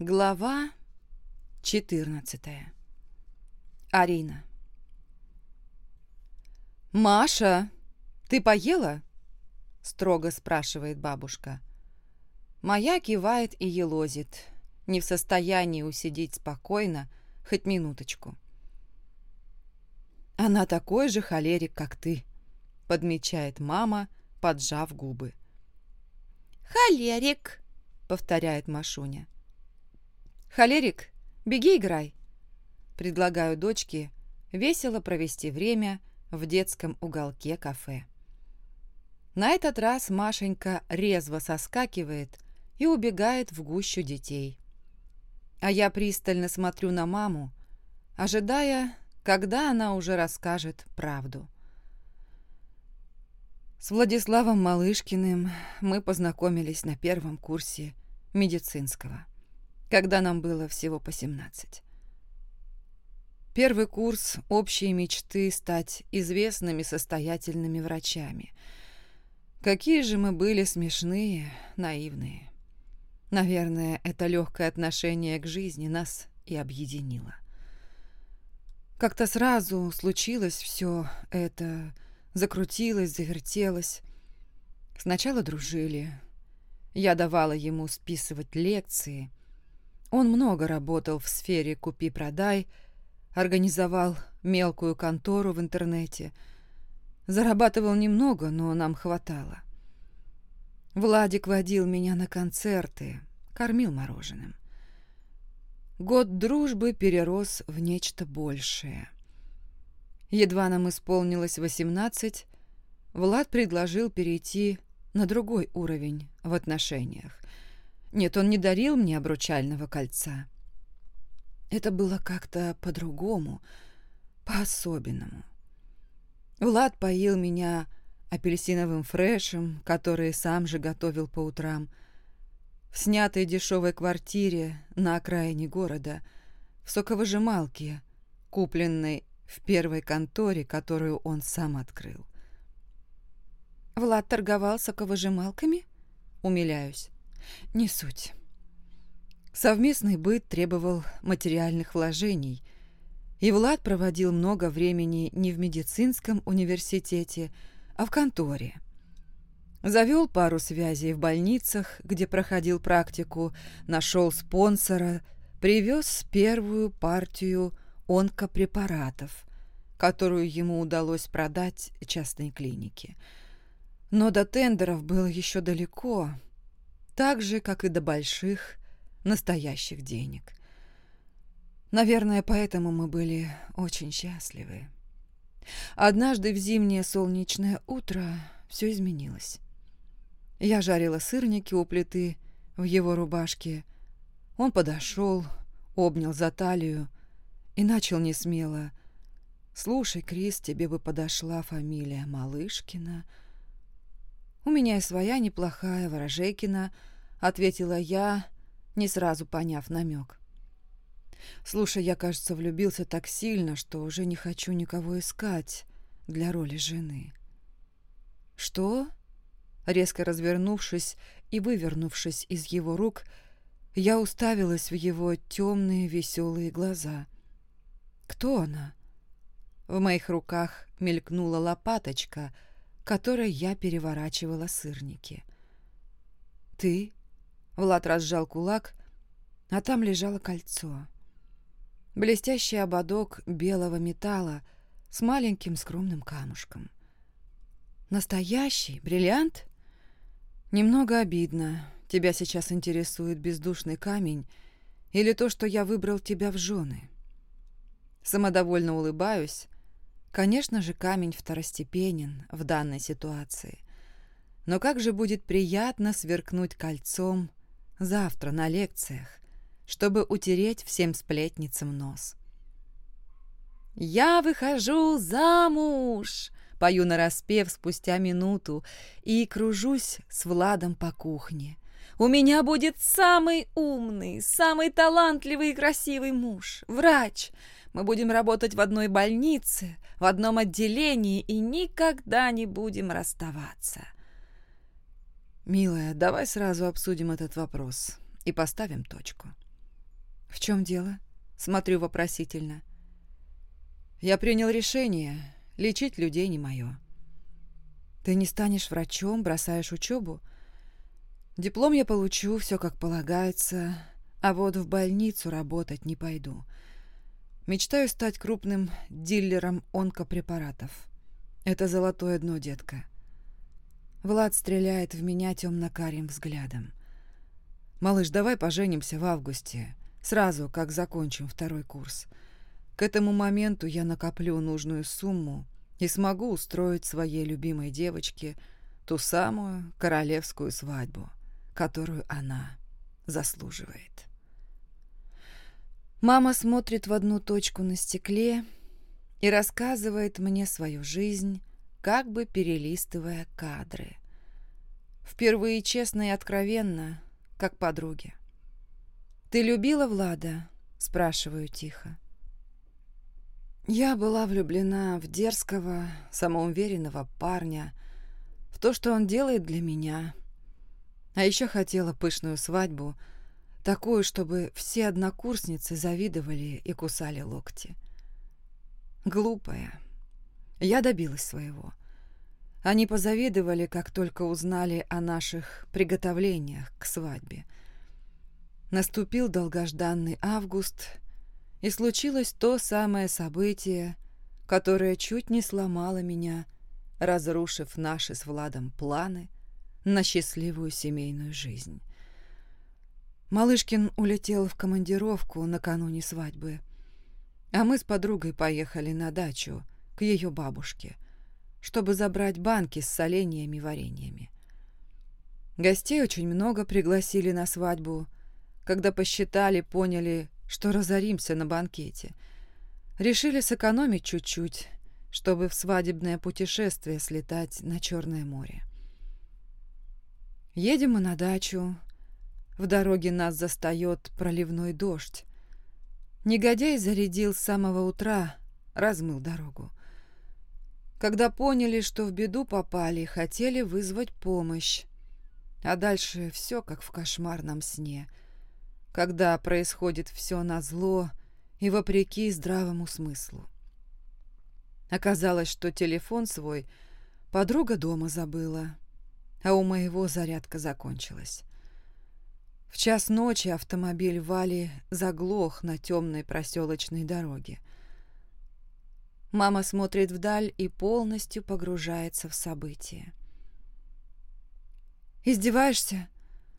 Глава 14. Арина. «Маша, ты поела?» – строго спрашивает бабушка. Моя кивает и елозит, не в состоянии усидеть спокойно хоть минуточку. «Она такой же холерик, как ты», – подмечает мама, поджав губы. «Холерик», – повторяет Машуня. «Холерик, беги играй!» Предлагаю дочке весело провести время в детском уголке кафе. На этот раз Машенька резво соскакивает и убегает в гущу детей. А я пристально смотрю на маму, ожидая, когда она уже расскажет правду. С Владиславом Малышкиным мы познакомились на первом курсе медицинского когда нам было всего по 17. Первый курс – общие мечты стать известными состоятельными врачами. Какие же мы были смешные, наивные. Наверное, это легкое отношение к жизни нас и объединило. Как-то сразу случилось все это, закрутилось, завертелось. Сначала дружили. Я давала ему списывать лекции, он много работал в сфере «купи-продай», организовал мелкую контору в интернете. Зарабатывал немного, но нам хватало. Владик водил меня на концерты, кормил мороженым. Год дружбы перерос в нечто большее. Едва нам исполнилось восемнадцать, Влад предложил перейти на другой уровень в отношениях. Нет, он не дарил мне обручального кольца. Это было как-то по-другому, по-особенному. Влад поил меня апельсиновым фрешем, который сам же готовил по утрам, в снятой дешевой квартире на окраине города, в соковыжималке, купленной в первой конторе, которую он сам открыл. «Влад торговал соковыжималками?» Умиляюсь. Не суть. Совместный быт требовал материальных вложений, и Влад проводил много времени не в медицинском университете, а в конторе. Завел пару связей в больницах, где проходил практику, нашел спонсора, привез первую партию онкопрепаратов, которую ему удалось продать частной клинике. Но до тендеров было еще далеко, так же, как и до больших, настоящих денег. Наверное, поэтому мы были очень счастливы. Однажды в зимнее солнечное утро все изменилось. Я жарила сырники у плиты в его рубашке. Он подошел, обнял за талию и начал несмело. «Слушай, Крис, тебе бы подошла фамилия Малышкина. У меня и своя неплохая, Ворожейкина —— ответила я, не сразу поняв намек. «Слушай, я, кажется, влюбился так сильно, что уже не хочу никого искать для роли жены». «Что?» Резко развернувшись и вывернувшись из его рук, я уставилась в его темные веселые глаза. «Кто она?» В моих руках мелькнула лопаточка, которой я переворачивала сырники. «Ты?» Влад разжал кулак, а там лежало кольцо. Блестящий ободок белого металла с маленьким скромным камушком. Настоящий бриллиант? Немного обидно. Тебя сейчас интересует бездушный камень или то, что я выбрал тебя в жены. Самодовольно улыбаюсь. Конечно же, камень второстепенен в данной ситуации. Но как же будет приятно сверкнуть кольцом завтра на лекциях, чтобы утереть всем сплетницам нос. «Я выхожу замуж!» — пою нараспев спустя минуту и кружусь с Владом по кухне. «У меня будет самый умный, самый талантливый и красивый муж, врач. Мы будем работать в одной больнице, в одном отделении и никогда не будем расставаться. «Милая, давай сразу обсудим этот вопрос и поставим точку». «В чем дело?» Смотрю вопросительно. «Я принял решение. Лечить людей не мое». «Ты не станешь врачом, бросаешь учебу?» «Диплом я получу, все как полагается, а вот в больницу работать не пойду. Мечтаю стать крупным дилером онкопрепаратов. Это золотое дно, детка». Влад стреляет в меня темно-карим взглядом. «Малыш, давай поженимся в августе. Сразу, как закончим второй курс. К этому моменту я накоплю нужную сумму и смогу устроить своей любимой девочке ту самую королевскую свадьбу, которую она заслуживает. Мама смотрит в одну точку на стекле и рассказывает мне свою жизнь, как бы перелистывая кадры. Впервые честно и откровенно, как подруги. «Ты любила Влада?» – спрашиваю тихо. Я была влюблена в дерзкого, самоуверенного парня, в то, что он делает для меня. А еще хотела пышную свадьбу, такую, чтобы все однокурсницы завидовали и кусали локти. Глупая. Я добилась своего. Они позавидовали, как только узнали о наших приготовлениях к свадьбе – Наступил долгожданный август, и случилось то самое событие, которое чуть не сломало меня, разрушив наши с Владом планы на счастливую семейную жизнь. Малышкин улетел в командировку накануне свадьбы, а мы с подругой поехали на дачу к ее бабушке, чтобы забрать банки с соленьями и вареньями. Гостей очень много пригласили на свадьбу – когда посчитали, поняли, что разоримся на банкете. Решили сэкономить чуть-чуть, чтобы в свадебное путешествие слетать на Черное море. Едем мы на дачу. В дороге нас застает проливной дождь. Негодяй зарядил с самого утра, размыл дорогу. Когда поняли, что в беду попали, хотели вызвать помощь. А дальше все как в кошмарном сне — когда происходит все назло и вопреки здравому смыслу. Оказалось, что телефон свой подруга дома забыла, а у моего зарядка закончилась. В час ночи автомобиль Вали заглох на темной проселочной дороге. Мама смотрит вдаль и полностью погружается в события. «Издеваешься?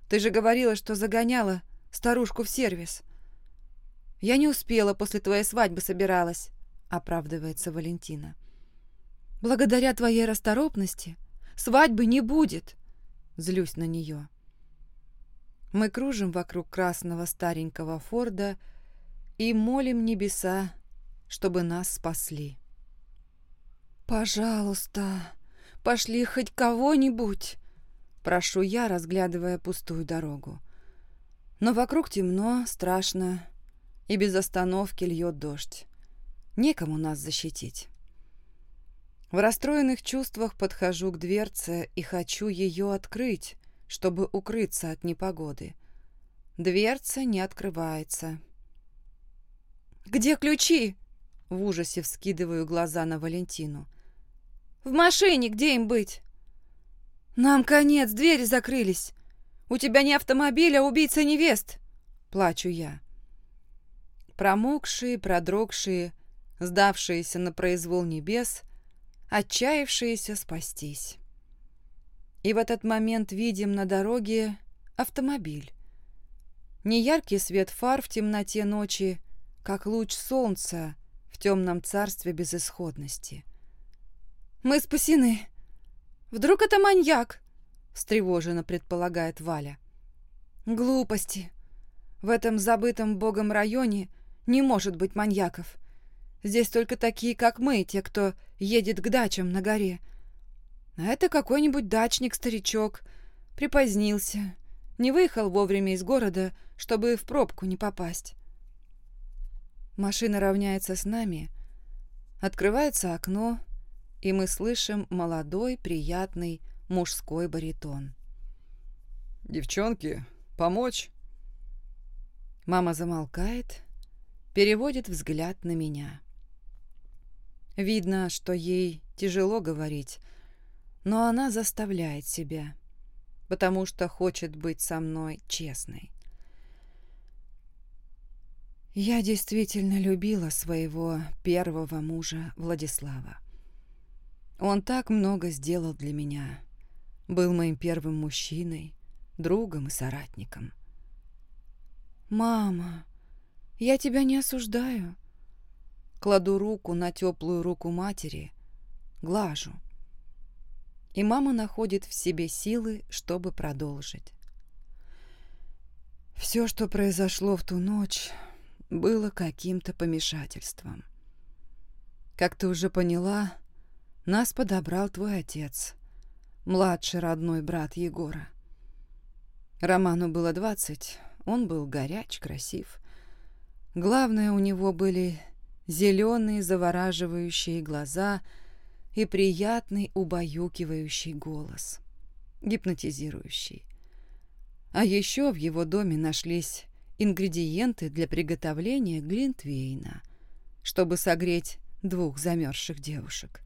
Ты же говорила, что загоняла старушку в сервис. «Я не успела, после твоей свадьбы собиралась», — оправдывается Валентина. «Благодаря твоей расторопности свадьбы не будет», — злюсь на нее. Мы кружим вокруг красного старенького Форда и молим небеса, чтобы нас спасли. «Пожалуйста, пошли хоть кого-нибудь», — прошу я, разглядывая пустую дорогу. Но вокруг темно, страшно, и без остановки льет дождь. Некому нас защитить. В расстроенных чувствах подхожу к дверце и хочу ее открыть, чтобы укрыться от непогоды. Дверца не открывается. «Где ключи?» В ужасе вскидываю глаза на Валентину. «В машине, где им быть?» «Нам конец, двери закрылись!» У тебя не автомобиль, а убийца невест!» Плачу я. Промокшие, продрогшие, сдавшиеся на произвол небес, отчаявшиеся спастись. И в этот момент видим на дороге автомобиль. Неяркий свет фар в темноте ночи, как луч солнца в темном царстве безысходности. «Мы спасены! Вдруг это маньяк?» встревоженно предполагает Валя. Глупости. В этом забытом богом районе не может быть маньяков. Здесь только такие, как мы, те, кто едет к дачам на горе. Это какой-нибудь дачник-старичок. Припозднился. Не выехал вовремя из города, чтобы в пробку не попасть. Машина равняется с нами. Открывается окно, и мы слышим молодой, приятный, мужской баритон. «Девчонки, помочь?» Мама замолкает, переводит взгляд на меня. Видно, что ей тяжело говорить, но она заставляет себя, потому что хочет быть со мной честной. Я действительно любила своего первого мужа Владислава. Он так много сделал для меня. Был моим первым мужчиной, другом и соратником. «Мама, я тебя не осуждаю». Кладу руку на теплую руку матери, глажу. И мама находит в себе силы, чтобы продолжить. Все, что произошло в ту ночь, было каким-то помешательством. Как ты уже поняла, нас подобрал твой отец, младший родной брат Егора. Роману было двадцать, он был горяч, красив. Главное, у него были зеленые завораживающие глаза и приятный убаюкивающий голос, гипнотизирующий. А еще в его доме нашлись ингредиенты для приготовления глинтвейна, чтобы согреть двух замерзших девушек.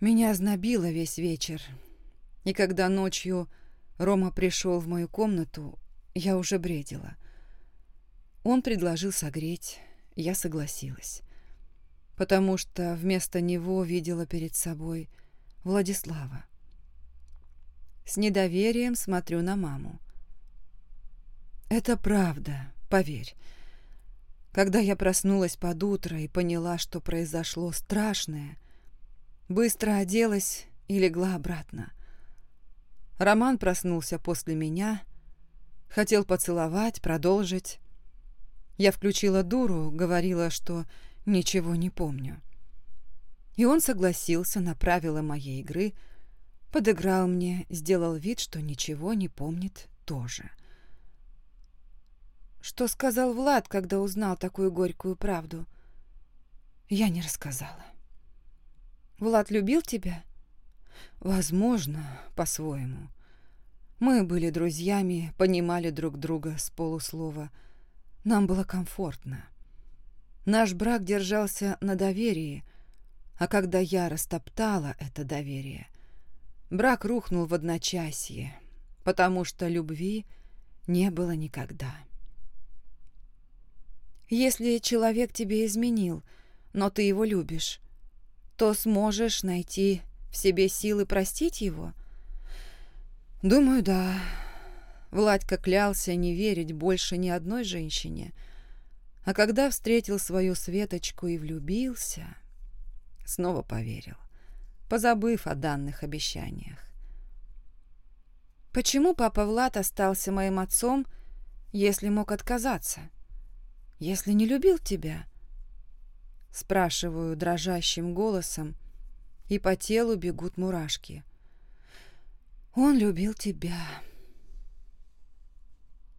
Меня знобило весь вечер, и когда ночью Рома пришел в мою комнату, я уже бредила. Он предложил согреть, я согласилась, потому что вместо него видела перед собой Владислава. С недоверием смотрю на маму. Это правда, поверь. Когда я проснулась под утро и поняла, что произошло страшное, быстро оделась и легла обратно. Роман проснулся после меня, хотел поцеловать, продолжить. Я включила дуру, говорила, что ничего не помню. И он согласился на правила моей игры, подыграл мне, сделал вид, что ничего не помнит тоже. Что сказал Влад, когда узнал такую горькую правду? Я не рассказала. Влад любил тебя? Возможно, по-своему. Мы были друзьями, понимали друг друга с полуслова. Нам было комфортно. Наш брак держался на доверии, а когда я растоптала это доверие, брак рухнул в одночасье, потому что любви не было никогда. Если человек тебе изменил, но ты его любишь, то сможешь найти в себе силы простить его? Думаю, да. Владька клялся не верить больше ни одной женщине. А когда встретил свою Светочку и влюбился, снова поверил, позабыв о данных обещаниях. Почему папа Влад остался моим отцом, если мог отказаться? если не любил тебя?» Спрашиваю дрожащим голосом, и по телу бегут мурашки. «Он любил тебя».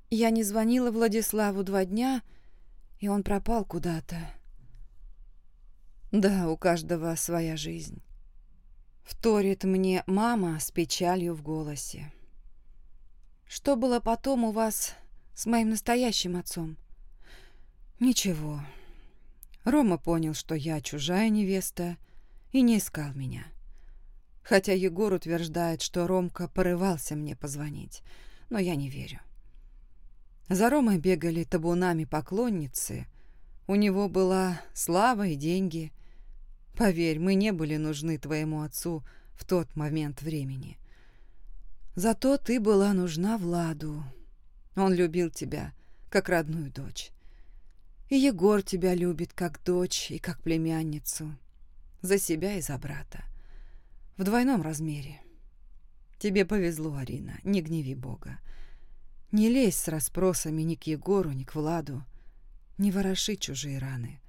Я не звонила Владиславу два дня, и он пропал куда-то. Да, у каждого своя жизнь. Вторит мне мама с печалью в голосе. Что было потом у вас с моим настоящим отцом? Ничего. Рома понял, что я чужая невеста, и не искал меня. Хотя Егор утверждает, что Ромка порывался мне позвонить, но я не верю. За Ромой бегали табунами поклонницы, у него была слава и деньги. Поверь, мы не были нужны твоему отцу в тот момент времени. Зато ты была нужна Владу. Он любил тебя, как родную дочь. И Егор тебя любит как дочь и как племянницу. За себя и за брата. В двойном размере. Тебе повезло, Арина, не гневи Бога. Не лезь с расспросами ни к Егору, ни к Владу. Не вороши чужие раны.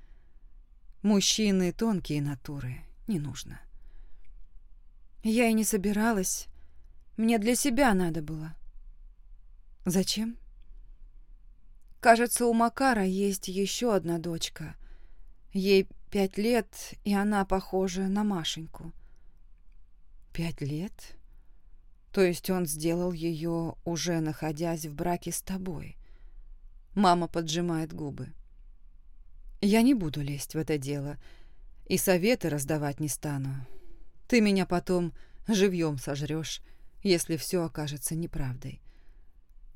Мужчины тонкие натуры, не нужно. Я и не собиралась. Мне для себя надо было. Зачем? Кажется, у Макара есть еще одна дочка. Ей пять лет, и она похожа на Машеньку. Пять лет? То есть он сделал ее, уже находясь в браке с тобой? Мама поджимает губы. Я не буду лезть в это дело и советы раздавать не стану. Ты меня потом живьем сожрешь, если все окажется неправдой.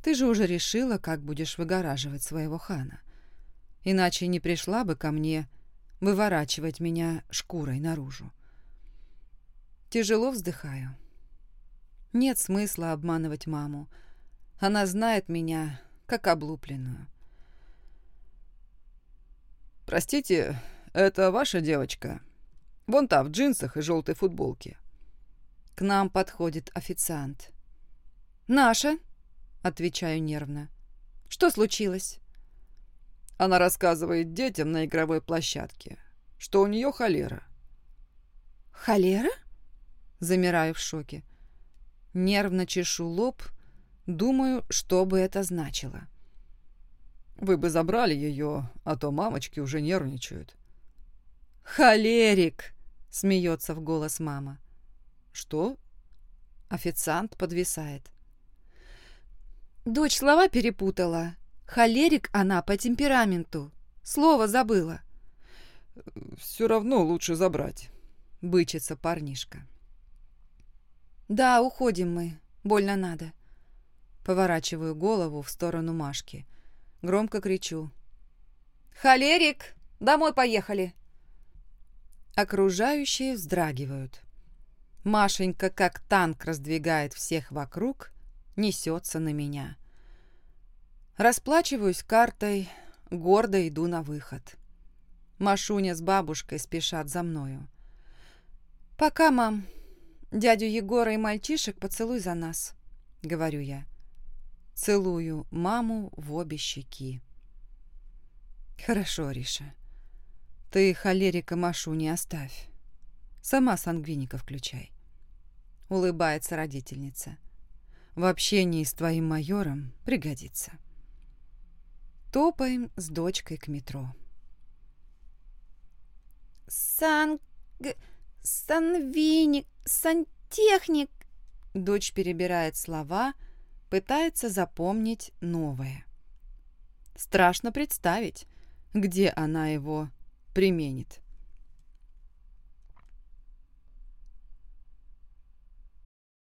Ты же уже решила, как будешь выгораживать своего хана. Иначе не пришла бы ко мне выворачивать меня шкурой наружу. Тяжело вздыхаю. Нет смысла обманывать маму. Она знает меня как облупленную. «Простите, это ваша девочка? Вон та, в джинсах и желтой футболке». К нам подходит официант. «Наша?» — отвечаю нервно. «Что случилось?» Она рассказывает детям на игровой площадке, что у нее холера. «Холера?» Замираю в шоке. Нервно чешу лоб, думаю, что бы это значило. «Вы бы забрали ее, а то мамочки уже нервничают». «Холерик!» — смеется в голос мама. «Что?» Официант подвисает. Дочь слова перепутала. Холерик она по темпераменту. Слово забыла. «Все равно лучше забрать», — бычится парнишка. «Да, уходим мы. Больно надо». Поворачиваю голову в сторону Машки. Громко кричу. «Холерик! Домой поехали!» Окружающие вздрагивают. Машенька, как танк, раздвигает всех вокруг, несется на меня. Расплачиваюсь картой, гордо иду на выход. Машуня с бабушкой спешат за мною. «Пока, мам. Дядю Егора и мальчишек поцелуй за нас», — говорю я. Целую маму в обе щеки. «Хорошо, Риша. Ты холерика Машу не оставь. Сама сангвиника включай». Улыбается родительница. «В общении с твоим майором пригодится». Топаем с дочкой к метро. «Сан... санвиник... сантехник...» Дочь перебирает слова, пытается запомнить новое. Страшно представить, где она его применит.